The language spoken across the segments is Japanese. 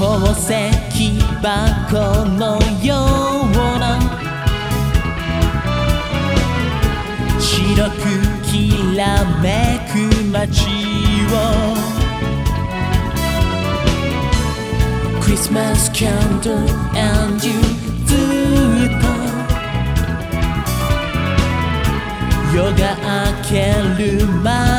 宝石箱のような。白くきらめく街を。クリスマスキャンド candle and you ずっと夜が明ける前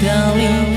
凋零。